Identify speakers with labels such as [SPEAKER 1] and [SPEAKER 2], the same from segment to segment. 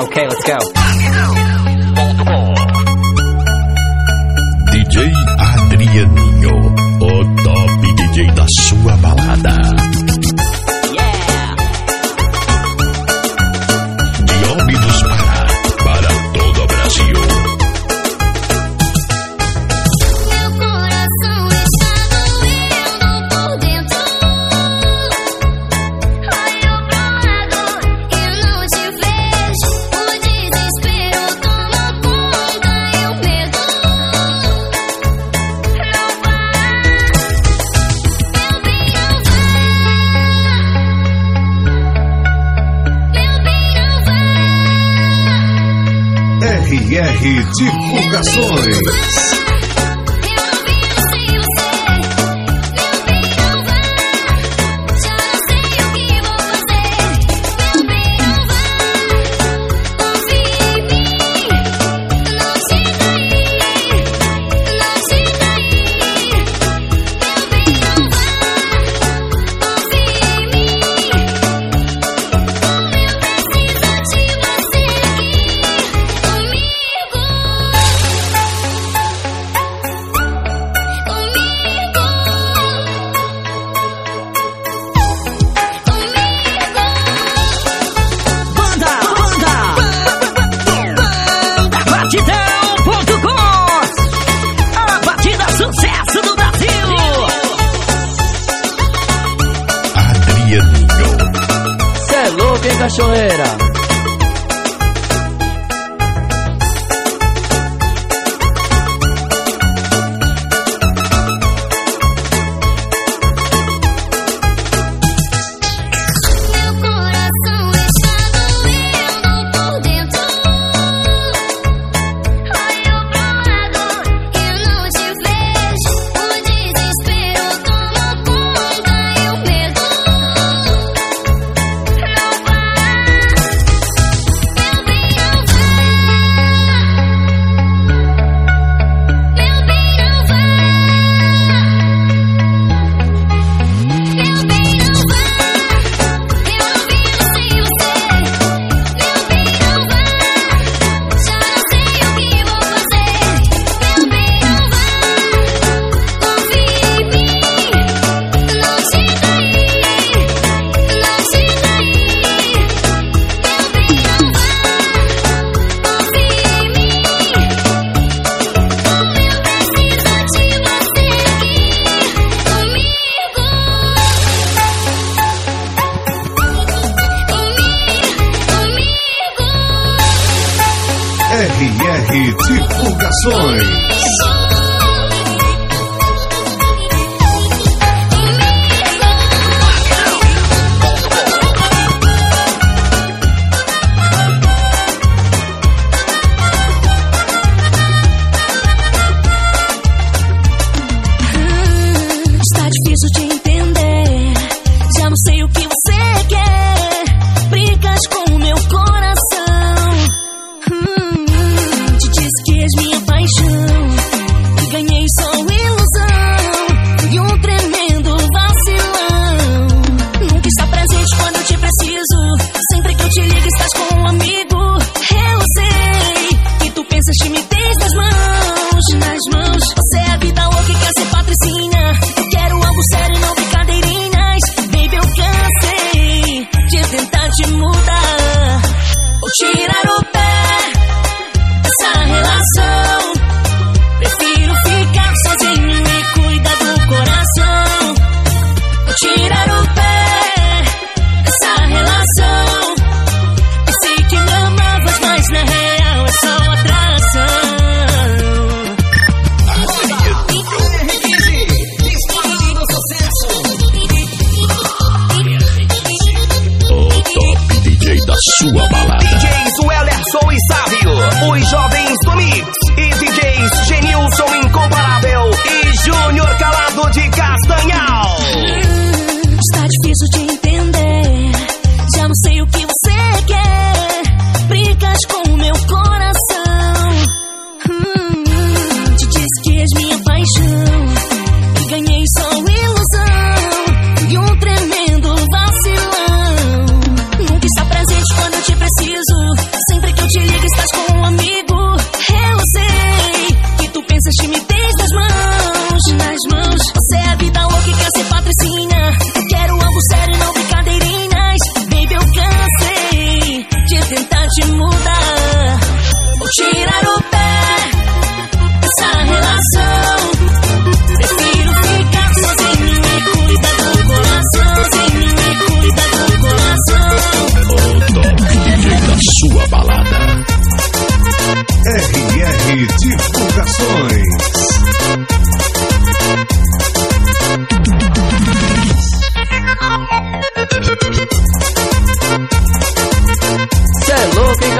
[SPEAKER 1] Okay, let's go.
[SPEAKER 2] DJ Adrianinho, o top DJ da sua balada.
[SPEAKER 3] RR Divulgações.
[SPEAKER 4] is me.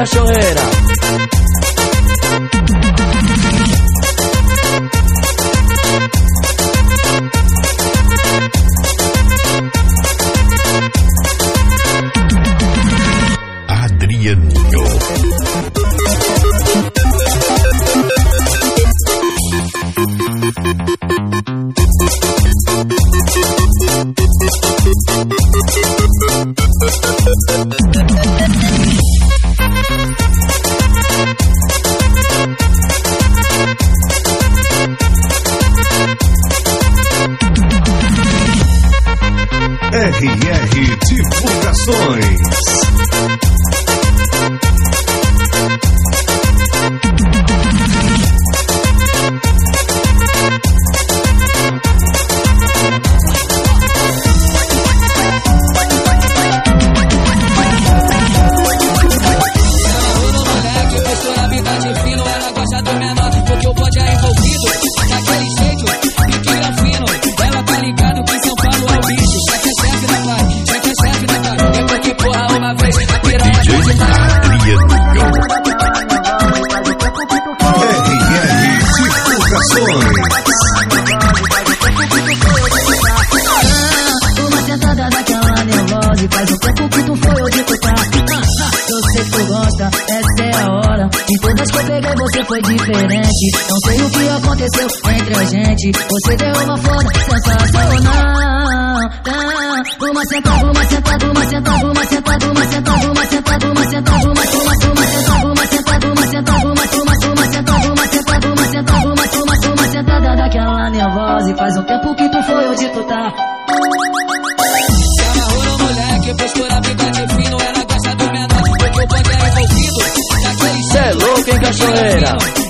[SPEAKER 2] cachorreira.
[SPEAKER 5] RR Divulgações.
[SPEAKER 6] foi diferente. Não sei o que aconteceu entre a gente. Você deu uma foda sensacional. Uma sentada, uma sentada, uma sentada, uma sentada, uma sentada, uma sentada, uma sentada, uma sentada, uma sentada, uma sentada, uma sentada, uma sentada, uma sentada, uma sentada,
[SPEAKER 7] uma
[SPEAKER 6] sentada, uma sentada, uma sentada daquela nervosa. E faz um tempo que tu foi onde tu tá. cachoeira.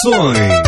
[SPEAKER 8] Produções.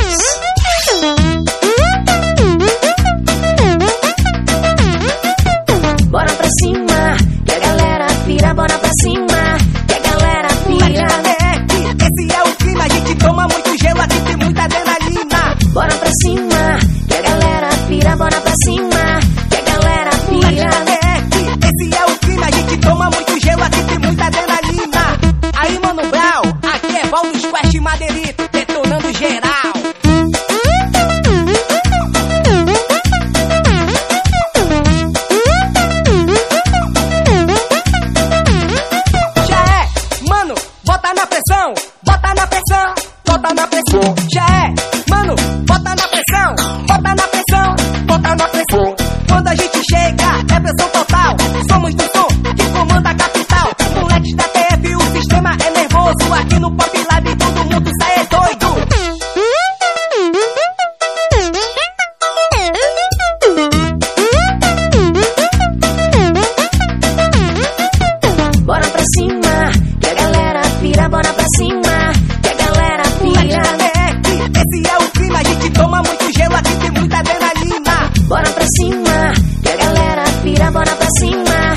[SPEAKER 8] demais.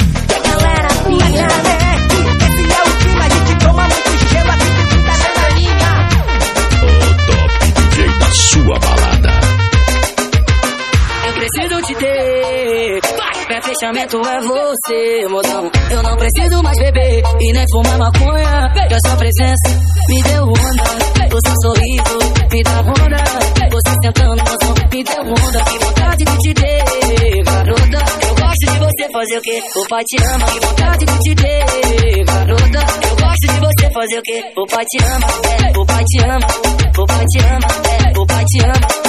[SPEAKER 6] Fechamento é você, mozão. Eu não preciso mais beber e nem fumar maconha. Que a sua presença me deu onda. O seu sorriso me dá onda. Você sentando, mozão, me deu onda. Que vontade de te ter, garota. Eu gosto de você fazer o que? O pai te ama. Que vontade de te ter, garota. Eu gosto de você fazer o que? O pai te ama, é, o pai te ama. O pai te ama, é, o pai te ama.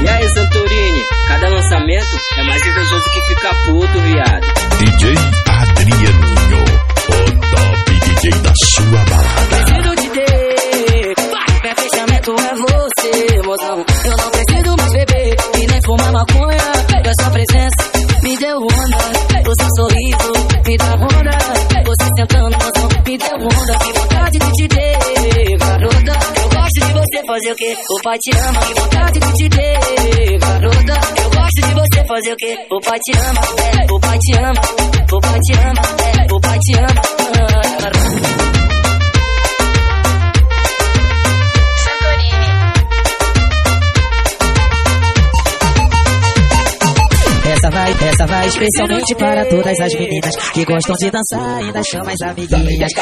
[SPEAKER 9] E aí, Santorini? Cada lançamento é mais invejoso que fica puto, viado.
[SPEAKER 2] DJ Adrianinho, o top DJ da sua balada.
[SPEAKER 6] preciso te ter. Meu fechamento é você, mozão. Eu não preciso mais beber e nem fumar maconha. Que a sua presença me deu onda. O seu sorriso fazer o que? O pai te ama. Que vontade de te ter, garota. Eu gosto de você fazer o que? O pai te ama, é, o pai te ama. O pai te ama, é, o pai te ama. garota.
[SPEAKER 1] Essa vai, essa vai especialmente para todas as meninas que gostam de dançar e ainda chamam as amiguinhas.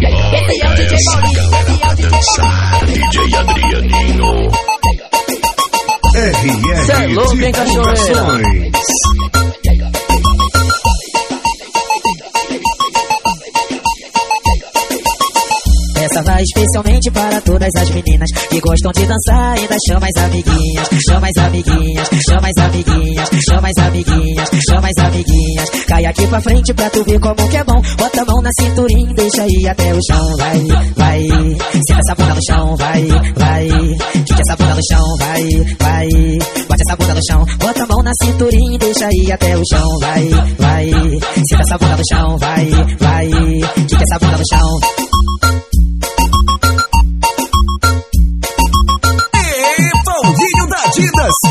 [SPEAKER 2] Galera pra dançar. DJ Adrianinho.
[SPEAKER 1] Cê é louco,
[SPEAKER 5] RR
[SPEAKER 1] hein, cachoeira?
[SPEAKER 5] Divulgações.
[SPEAKER 1] Essa vai especialmente para todas as meninas que gostam de dançar ainda chama as amiguinhas, chama as amiguinhas, chama as amiguinhas, chama as amiguinhas, chama as amiguinhas. Cai aqui pra frente pra tu ver como que é bom. Bota a mão na cinturinha, deixa ir até o chão, vai, vai. Senta essa bunda no chão, vai, vai. Fica essa bunda no chão, vai, vai. Bate essa bunda no chão, bota a mão na cinturinha, deixa ir até o chão, vai, vai. Senta essa bunda no chão, vai, vai. Fica essa bunda no chão.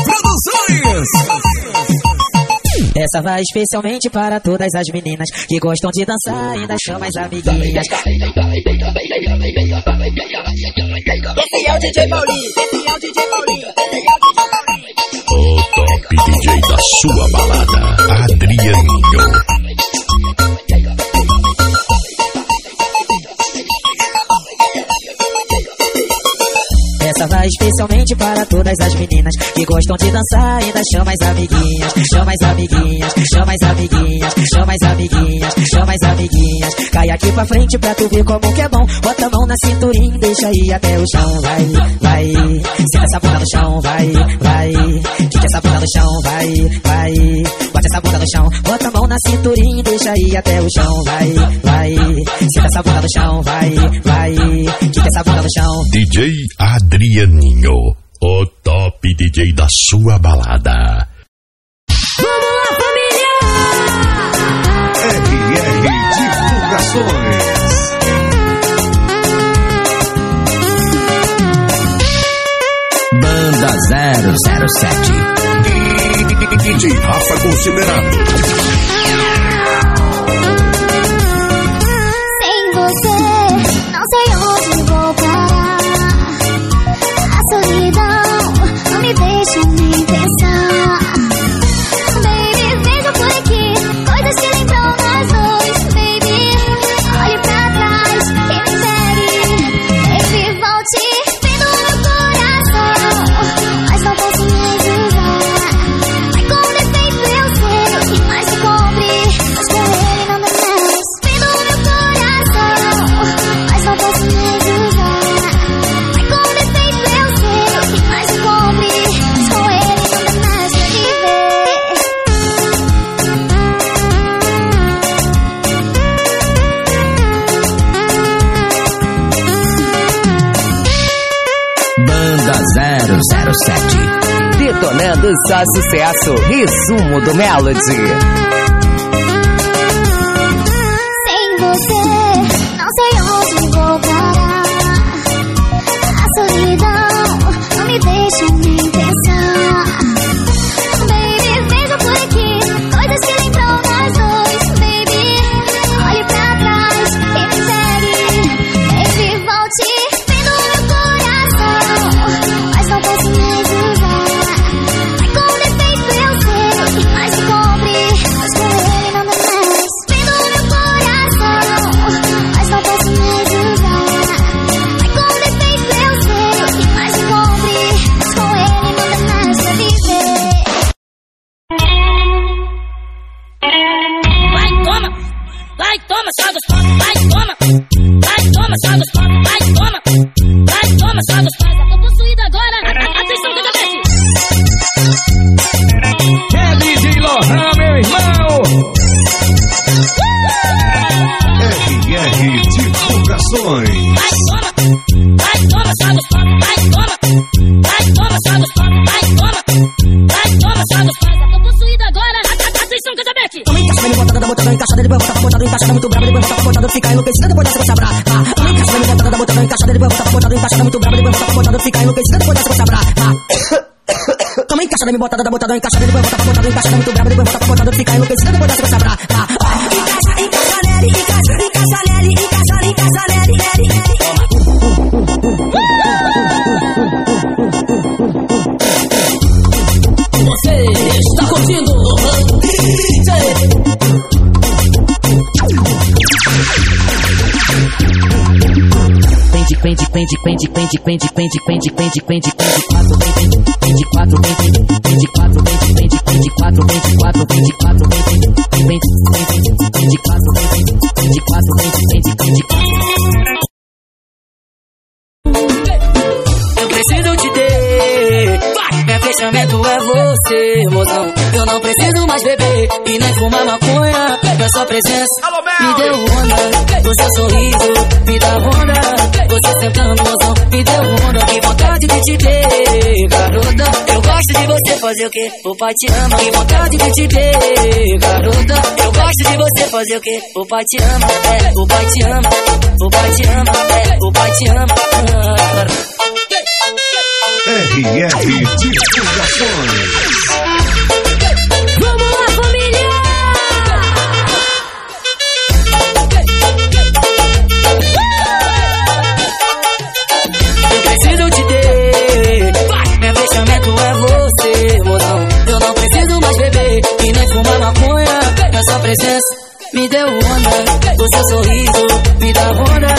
[SPEAKER 5] Produções.
[SPEAKER 1] Essa vai especialmente para todas as meninas que gostam de dançar e ainda chama as amiguinhas.
[SPEAKER 10] Esse é o DJ Paulinho, esse é o DJ Paulinho.
[SPEAKER 2] O top DJ da sua balada. Adrianinho.
[SPEAKER 1] Essa vai especialmente para todas as meninas que gostam de dançar e ainda chama as amiguinhas. Chama as amiguinhas, chama as amiguinhas, chama as amiguinhas, chama as amiguinhas. Cai aqui pra frente pra tu ver como que é bom. Bota a mão na cinturinha, deixa ir até o chão, vai, vai. Senta essa bunda no chão, vai, vai. Fica essa bunda no chão, vai, vai. Bota essa bunda no chão, bota a mão na cinturinha, deixa ir até o chão, vai, vai. Senta essa bunda no chão, vai, vai. Fica essa bunda no chão.
[SPEAKER 2] DJ Adrianinho. O top DJ da sua balada.
[SPEAKER 5] RR Divulgações.
[SPEAKER 1] Banda 007
[SPEAKER 2] DJ Rafa Considerado.
[SPEAKER 3] Só sucesso. Resumo do Melody.
[SPEAKER 11] É DJ Lohan, meu irmão. RR Divulgações.
[SPEAKER 12] Encaixada, me botando, botando encaixada, depois bota pra botando encaixada, muito brava, depois bota pra botando, fica enlouquecida, depois dessa você brava. Encaixa, encaixa nele, encaixa, encaixa nele, encaixa, encaixa nele, nele, nele.
[SPEAKER 6] Você está curtindo?
[SPEAKER 12] Pende, pende, pende, pende, pende, pende, pende, pende, pende, pende, pende, pende, pende, quatro, pende, pende, quatro, pende, pende, quatro, pende, quatro, pende, quatro, pende, pende, pende, pende, quatro, pende, pende, quatro, pende, pende, quatro.
[SPEAKER 6] Eu preciso te ter. Meu fechamento é você, mozão. Eu não preciso mais beber e nem fumar maconha. Da sua presença me deu onda. Do seu sorriso me dá onda. Você sentando, mozão, me deu onda. Que vontade de te ter, gosto de você fazer o quê? O pai te ama. Que vontade de te ter, garota. Eu gosto de você fazer o quê? O pai te ama. É, o pai te ama. O pai te ama. É, o pai te ama.
[SPEAKER 11] RR Divulgações.
[SPEAKER 6] Me deu onda. Seu sorriso me dá onda.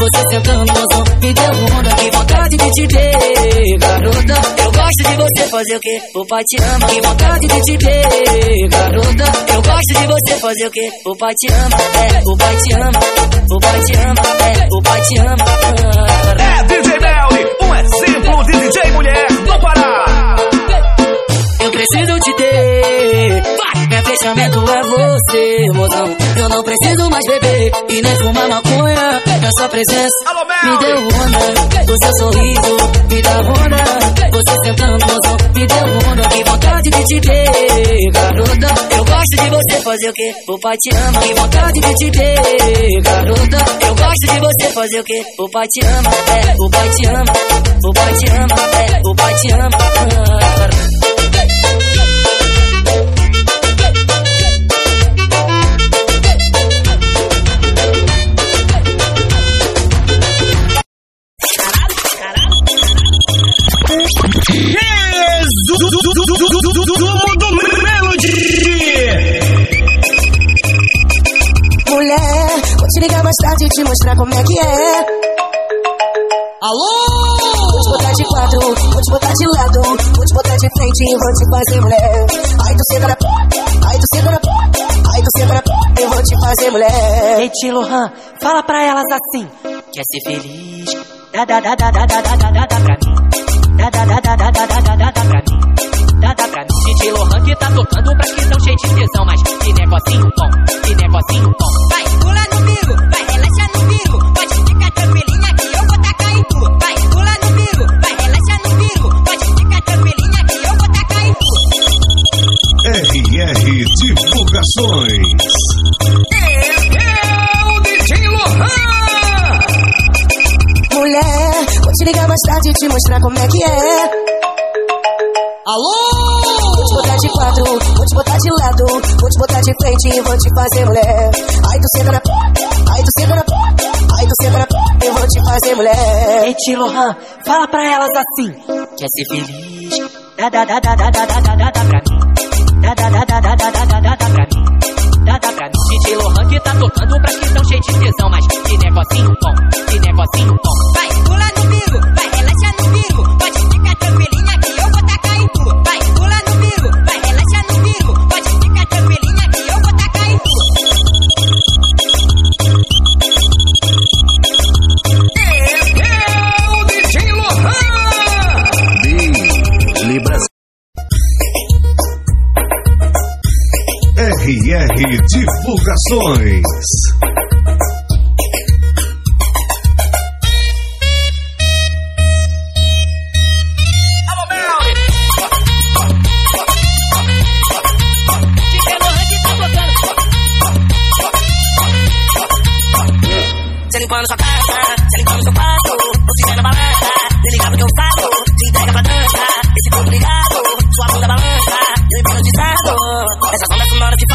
[SPEAKER 6] Você sentando, mozão, me deu onda. Que vontade de te ter, garota. Eu gosto de você fazer o quê? O pai te ama. Que vontade de te ter, garota. Eu gosto de você fazer o quê? O pai te ama. É, o pai te ama. O pai te ama. É, o pai te ama.
[SPEAKER 11] É DJ Melly, um exemplo de DJ mulher do Pará.
[SPEAKER 6] Eu preciso te ter. Meu fechamento é você, mozão. Eu não preciso mais beber e nem fumar maconha. Na sua presença me deu onda. O seu sorriso me dá onda. Você sentando, mozão, me deu onda. Que vontade de te ter, garota. Eu gosto de você fazer o quê? O pai te ama. Que vontade de te ter, garota. Eu gosto de você fazer o quê? O pai te ama. É, o pai te ama. O pai te ama. É, o pai te ama.
[SPEAKER 12] Mais tarde e te mostrar como é que é.
[SPEAKER 6] Alô?
[SPEAKER 12] Vou te botar de quatro, vou te botar de lado, vou te botar de frente e vou te fazer mulher. Ai, tu senta na p, ai, tu senta na p, ai, tu senta na p, eu vou te fazer mulher.
[SPEAKER 13] Ei, Tio Lohan, fala pra elas assim. Quer ser feliz? Dá, dá, dá, dá, dá, dá, dá, dá, dá, dá pra mim. Dá, dá, dá, dá, dá, dá, dá, dá, dá, dá pra mim. Dá, dá pra mim. DJ Lohan que tá tocando pras que tão cheio de tesão. Mas que negocinho bom, que negocinho bom.
[SPEAKER 8] Vai, pula no bico, Pode ficar tranquilinha que eu vou tacar em tu. Vai, pula no vai, relaxa no. Pode ficar tranquilinha que eu vou tacar em tu.
[SPEAKER 11] RR Divulgações. É o DJ Lohan.
[SPEAKER 12] Mulher, vou te ligar mais tarde e te mostrar como é que é.
[SPEAKER 6] Alô?
[SPEAKER 12] Vou te botar de quatro, vou te botar de lado, vou te botar de frente e vou te fazer mulher. Ai, tu senta na p, ai, tu senta na p, p, eu vou te fazer mulher.
[SPEAKER 13] Ei, Tio Lohan, fala pra elas assim. Quer ser feliz? Dá, dá, dá, dá, dá, dá, dá, dá, dá, pra mim. Dá, dá, dá, dá, dá, dá, dá, dá, dá, pra mim. Dá, dá pra mim. DJ Lohan que tá tocando pras que tão cheio de tesão. Mas que negocinho bom, que negocinho bom.
[SPEAKER 8] Vai, pula no bico, vai,
[SPEAKER 5] RR Divulgações.
[SPEAKER 14] Cê limpando sua casa, esse corpo